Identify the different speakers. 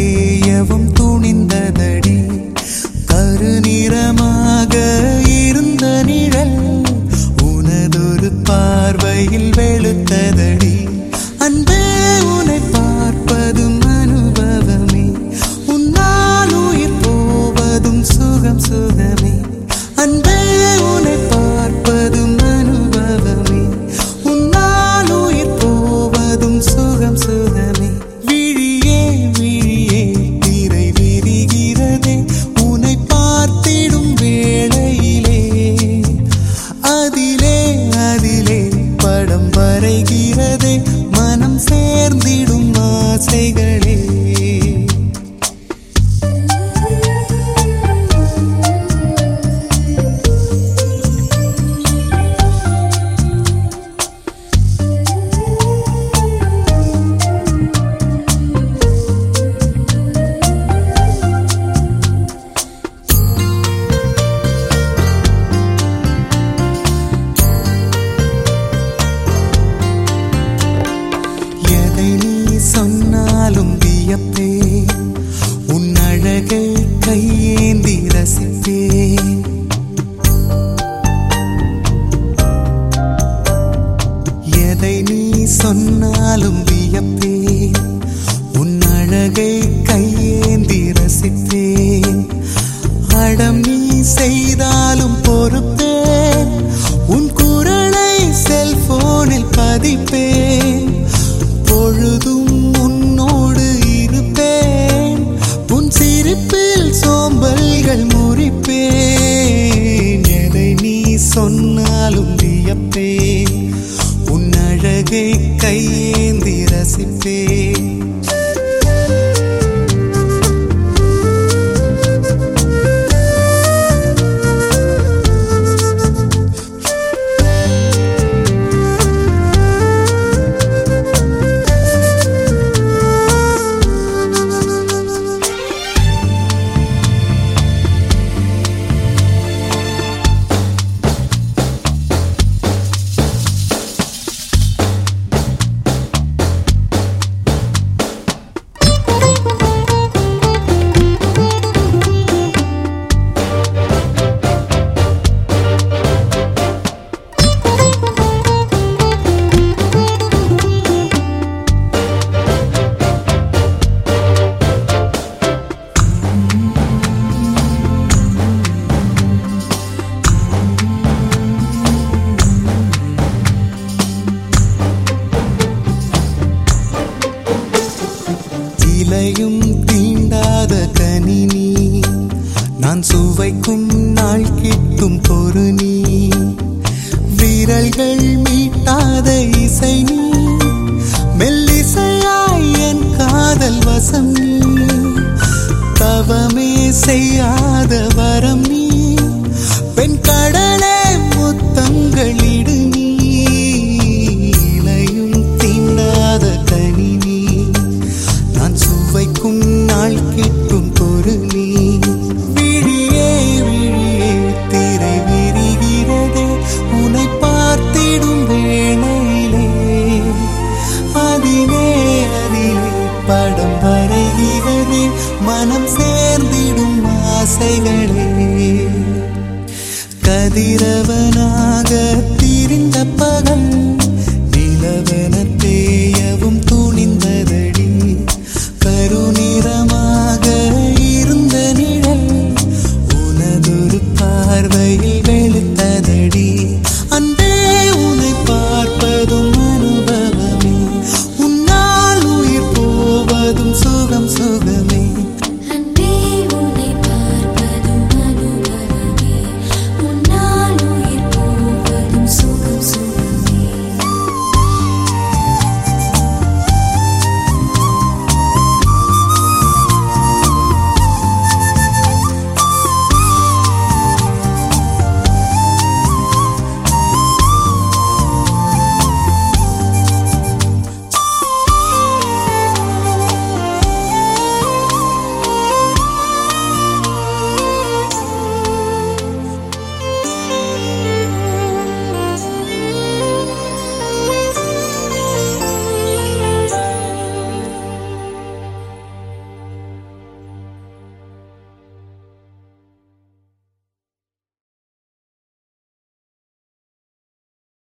Speaker 1: தேயவும் துணிந்ததடி கருநிறமாக இருந்த நிழல் உனதொரு பார்வையில் வெளுத்ததடி. கையே கனி நீ நான் சுவைக்கும் நாள் கிட்டும் பொறு நீ விரல்கள் மீட்டாத இசை நீ மெல்லிசையாய் என் காதல் வசம் நீ. தவமே செய்யா கதிரவனாக திரிந்த பகல்.